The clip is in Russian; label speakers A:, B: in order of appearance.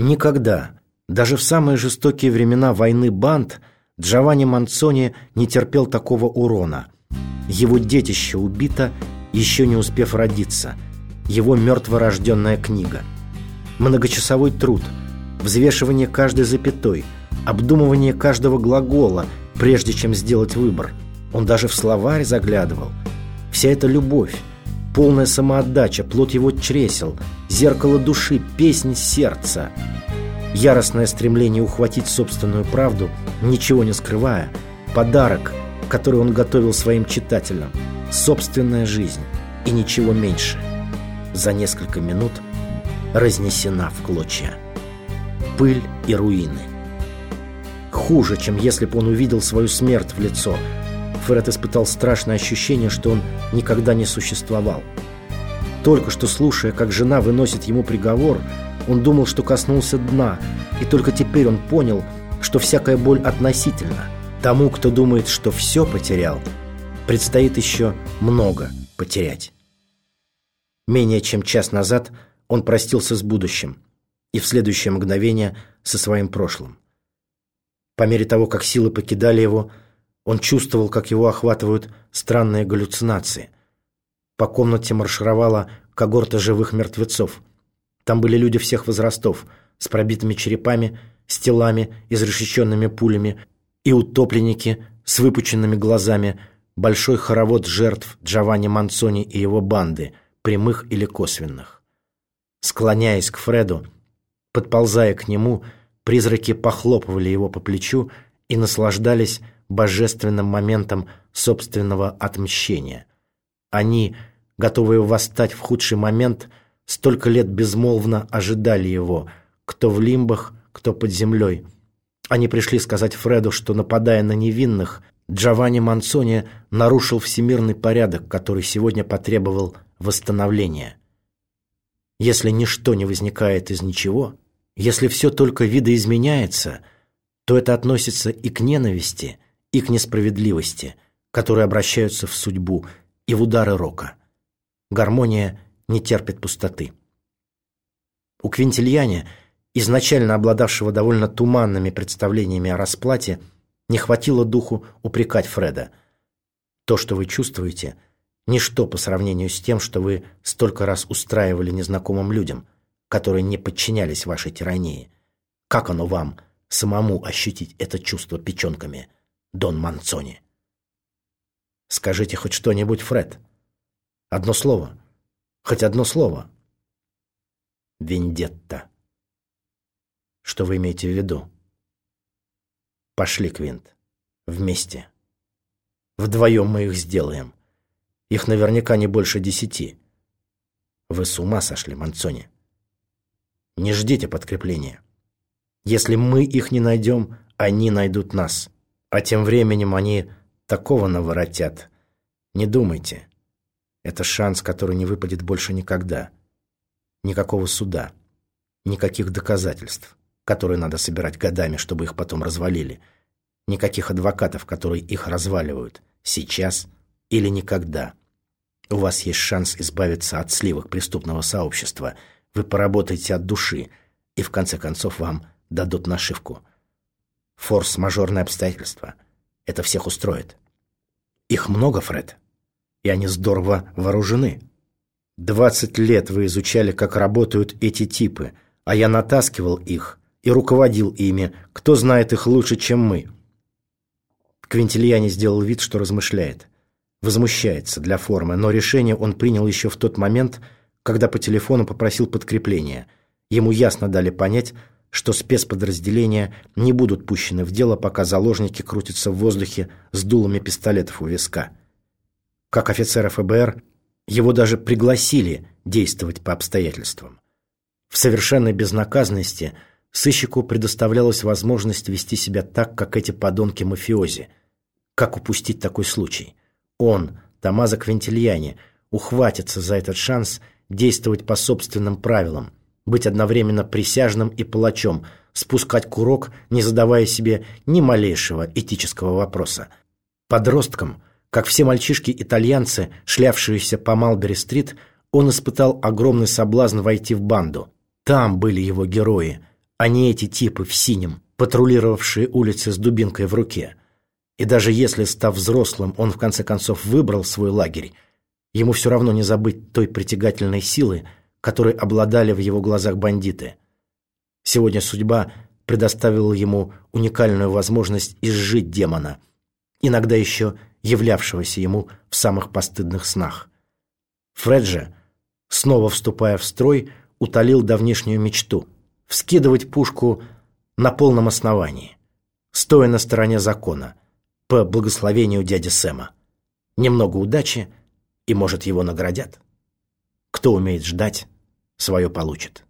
A: Никогда, даже в самые жестокие времена войны банд, Джованни Манцони не терпел такого урона. Его детище убито, еще не успев родиться. Его мертворожденная книга. Многочасовой труд, взвешивание каждой запятой, обдумывание каждого глагола, прежде чем сделать выбор. Он даже в словарь заглядывал. Вся эта любовь, полная самоотдача, плод его чресел, зеркало души, песнь сердца. Яростное стремление ухватить собственную правду, ничего не скрывая, подарок, который он готовил своим читателям, собственная жизнь и ничего меньше. За несколько минут разнесена в клочья. Пыль и руины. Хуже, чем если бы он увидел свою смерть в лицо – Фред испытал страшное ощущение, что он никогда не существовал. Только что слушая, как жена выносит ему приговор, он думал, что коснулся дна, и только теперь он понял, что всякая боль относительна. Тому, кто думает, что все потерял, предстоит еще много потерять. Менее чем час назад он простился с будущим и в следующее мгновение со своим прошлым. По мере того, как силы покидали его, он чувствовал, как его охватывают странные галлюцинации. По комнате маршировала когорта живых мертвецов. Там были люди всех возрастов, с пробитыми черепами, с телами, изрешеченными пулями, и утопленники с выпученными глазами, большой хоровод жертв Джованни Манцони и его банды, прямых или косвенных. Склоняясь к Фреду, подползая к нему, призраки похлопывали его по плечу и наслаждались божественным моментом собственного отмщения. Они, готовые восстать в худший момент, столько лет безмолвно ожидали его, кто в лимбах, кто под землей. Они пришли сказать Фреду, что, нападая на невинных, Джованни Мансони нарушил всемирный порядок, который сегодня потребовал восстановления. Если ничто не возникает из ничего, если все только видоизменяется, то это относится и к ненависти, и к несправедливости, которые обращаются в судьбу и в удары рока. Гармония не терпит пустоты. У Квинтильяне, изначально обладавшего довольно туманными представлениями о расплате, не хватило духу упрекать Фреда. То, что вы чувствуете, ничто по сравнению с тем, что вы столько раз устраивали незнакомым людям, которые не подчинялись вашей тирании. Как оно вам самому ощутить это чувство печенками – Дон Манцони. Скажите хоть что-нибудь, Фред. Одно слово. Хоть одно слово. Вендетта. Что вы имеете в виду? Пошли, Квинт. Вместе. Вдвоем мы их сделаем. Их наверняка не больше десяти. Вы с ума сошли, Манцони. Не ждите подкрепления. Если мы их не найдем, они найдут нас. А тем временем они такого наворотят. Не думайте. Это шанс, который не выпадет больше никогда. Никакого суда. Никаких доказательств, которые надо собирать годами, чтобы их потом развалили. Никаких адвокатов, которые их разваливают. Сейчас или никогда. У вас есть шанс избавиться от сливок преступного сообщества. Вы поработаете от души, и в конце концов вам дадут нашивку – Форс-мажорные обстоятельства. Это всех устроит. Их много, Фред. И они здорово вооружены. Двадцать лет вы изучали, как работают эти типы, а я натаскивал их и руководил ими. Кто знает их лучше, чем мы? Квинтильяне сделал вид, что размышляет. Возмущается для формы, но решение он принял еще в тот момент, когда по телефону попросил подкрепления. Ему ясно дали понять, что спецподразделения не будут пущены в дело, пока заложники крутятся в воздухе с дулами пистолетов у виска. Как офицера ФБР, его даже пригласили действовать по обстоятельствам. В совершенной безнаказанности сыщику предоставлялась возможность вести себя так, как эти подонки-мафиози. Как упустить такой случай? Он, Томазо Квинтильяни, ухватится за этот шанс действовать по собственным правилам – быть одновременно присяжным и палачом, спускать курок, не задавая себе ни малейшего этического вопроса. Подростком, как все мальчишки-итальянцы, шлявшиеся по Малбери-стрит, он испытал огромный соблазн войти в банду. Там были его герои, а не эти типы в синем, патрулировавшие улицы с дубинкой в руке. И даже если, став взрослым, он в конце концов выбрал свой лагерь, ему все равно не забыть той притягательной силы, которой обладали в его глазах бандиты. Сегодня судьба предоставила ему уникальную возможность изжить демона, иногда еще являвшегося ему в самых постыдных снах. Фред же, снова вступая в строй, утолил давнишнюю мечту – вскидывать пушку на полном основании, стоя на стороне закона, по благословению дяди Сэма. Немного удачи, и, может, его наградят. Кто умеет ждать, свое получит.